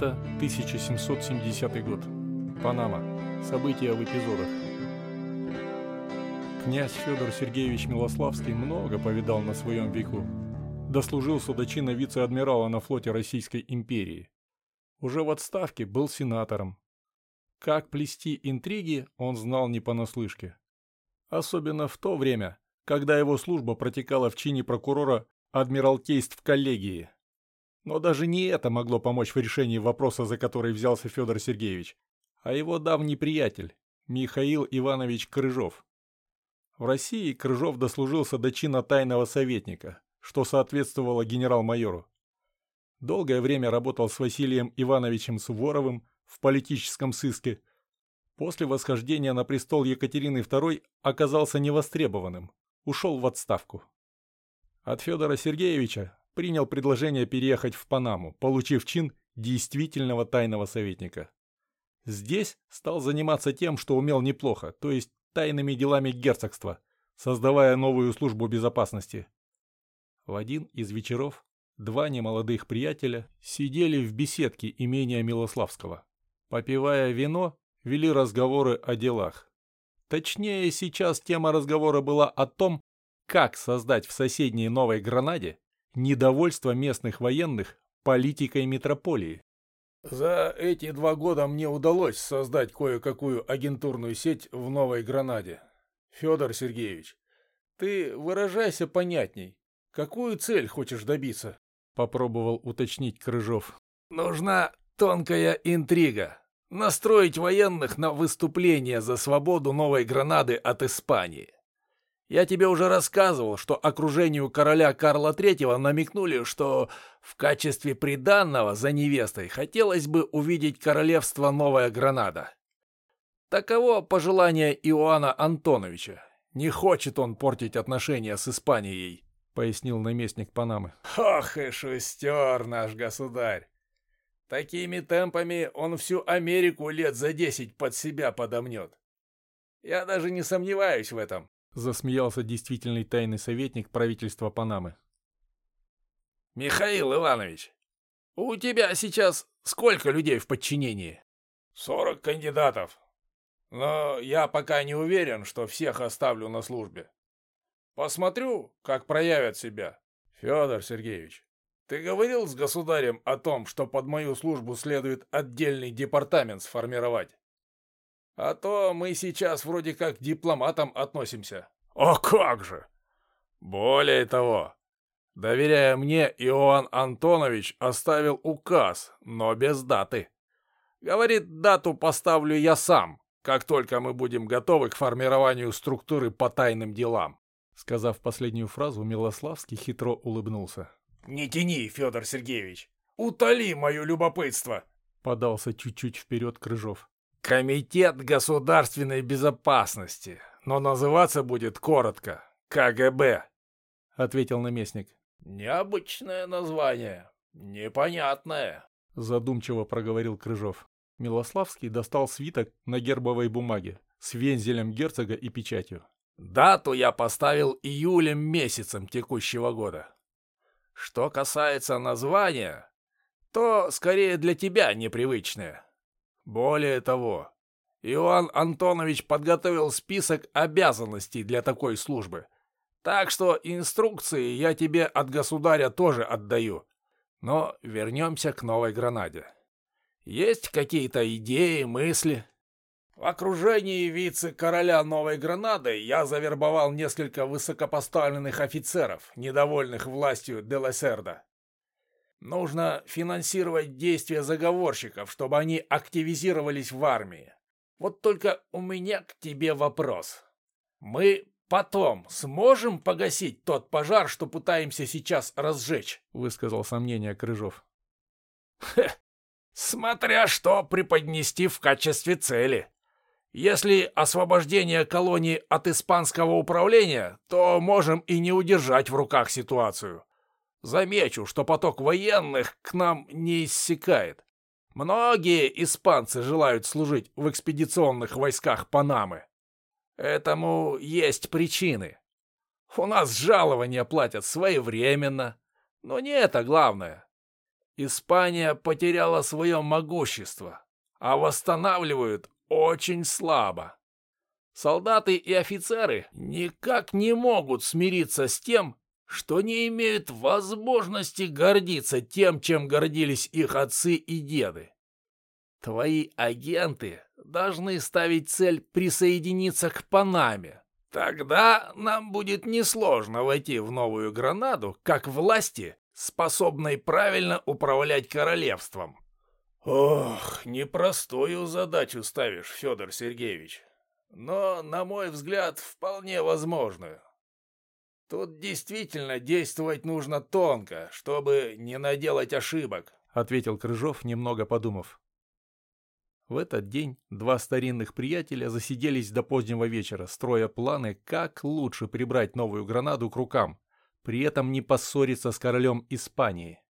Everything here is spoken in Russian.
Лето 1770 год. Панама. События в эпизодах. Князь Федор Сергеевич Милославский много повидал на своем веку. Дослужился до чина вице-адмирала на флоте Российской империи. Уже в отставке был сенатором. Как плести интриги, он знал не понаслышке. Особенно в то время, когда его служба протекала в чине прокурора адмиралтейств коллегии. Но даже не это могло помочь в решении вопроса, за который взялся Федор Сергеевич, а его давний приятель, Михаил Иванович Крыжов. В России Крыжов дослужился до чина тайного советника, что соответствовало генерал-майору. Долгое время работал с Василием Ивановичем Суворовым в политическом сыске. После восхождения на престол Екатерины II оказался невостребованным, ушел в отставку. От Федора Сергеевича принял предложение переехать в Панаму, получив чин действительного тайного советника. Здесь стал заниматься тем, что умел неплохо, то есть тайными делами герцогства, создавая новую службу безопасности. В один из вечеров два немолодых приятеля сидели в беседке имения Милославского. Попивая вино, вели разговоры о делах. Точнее, сейчас тема разговора была о том, как создать в соседней Новой Гранаде недовольство местных военных политикой метрополии. За эти два года мне удалось создать кое-какую агентурную сеть в Новой Гранаде. Федор Сергеевич, ты выражайся понятней. Какую цель хочешь добиться? Попробовал уточнить Крыжов. Нужна тонкая интрига. Настроить военных на выступление за свободу Новой Гранады от Испании. Я тебе уже рассказывал, что окружению короля Карла III намекнули, что в качестве приданного за невестой хотелось бы увидеть королевство Новая Гранада. Таково пожелание Иоанна Антоновича. Не хочет он портить отношения с Испанией, пояснил наместник Панамы. Ох и шустер наш государь! Такими темпами он всю Америку лет за десять под себя подомнет. Я даже не сомневаюсь в этом. Засмеялся действительный тайный советник правительства Панамы. «Михаил Иванович, у тебя сейчас сколько людей в подчинении?» «Сорок кандидатов. Но я пока не уверен, что всех оставлю на службе. Посмотрю, как проявят себя. Федор Сергеевич, ты говорил с государем о том, что под мою службу следует отдельный департамент сформировать?» А то мы сейчас вроде как к дипломатам относимся. О как же! Более того, доверяя мне, Иоанн Антонович оставил указ, но без даты. Говорит, дату поставлю я сам, как только мы будем готовы к формированию структуры по тайным делам. Сказав последнюю фразу, Милославский хитро улыбнулся. «Не тяни, Федор Сергеевич! Утоли мое любопытство!» Подался чуть-чуть вперед Крыжов. Комитет государственной безопасности, но называться будет коротко КГБ, ответил наместник. Необычное название, непонятное, задумчиво проговорил Крыжов. Милославский достал свиток на гербовой бумаге с вензелем герцога и печатью. Дату я поставил июлем месяцем текущего года. Что касается названия, то скорее для тебя непривычное. Более того, Иоанн Антонович подготовил список обязанностей для такой службы. Так что инструкции я тебе от государя тоже отдаю. Но вернемся к Новой Гранаде. Есть какие-то идеи, мысли? В окружении вице-короля Новой Гранады я завербовал несколько высокопоставленных офицеров, недовольных властью Делесерда. Нужно финансировать действия заговорщиков, чтобы они активизировались в армии. Вот только у меня к тебе вопрос. Мы потом сможем погасить тот пожар, что пытаемся сейчас разжечь?» — высказал сомнение Крыжов. «Хе, смотря что преподнести в качестве цели. Если освобождение колонии от испанского управления, то можем и не удержать в руках ситуацию. Замечу, что поток военных к нам не иссякает. Многие испанцы желают служить в экспедиционных войсках Панамы. Этому есть причины. У нас жалования платят своевременно, но не это главное. Испания потеряла свое могущество, а восстанавливают очень слабо. Солдаты и офицеры никак не могут смириться с тем, что не имеют возможности гордиться тем, чем гордились их отцы и деды. Твои агенты должны ставить цель присоединиться к Панаме. Тогда нам будет несложно войти в Новую Гранаду как власти, способной правильно управлять королевством. Ох, непростую задачу ставишь, Федор Сергеевич. Но, на мой взгляд, вполне возможную. Тут действительно действовать нужно тонко, чтобы не наделать ошибок, ответил Крыжов, немного подумав. В этот день два старинных приятеля засиделись до позднего вечера, строя планы, как лучше прибрать новую гранаду к рукам, при этом не поссориться с королем Испании.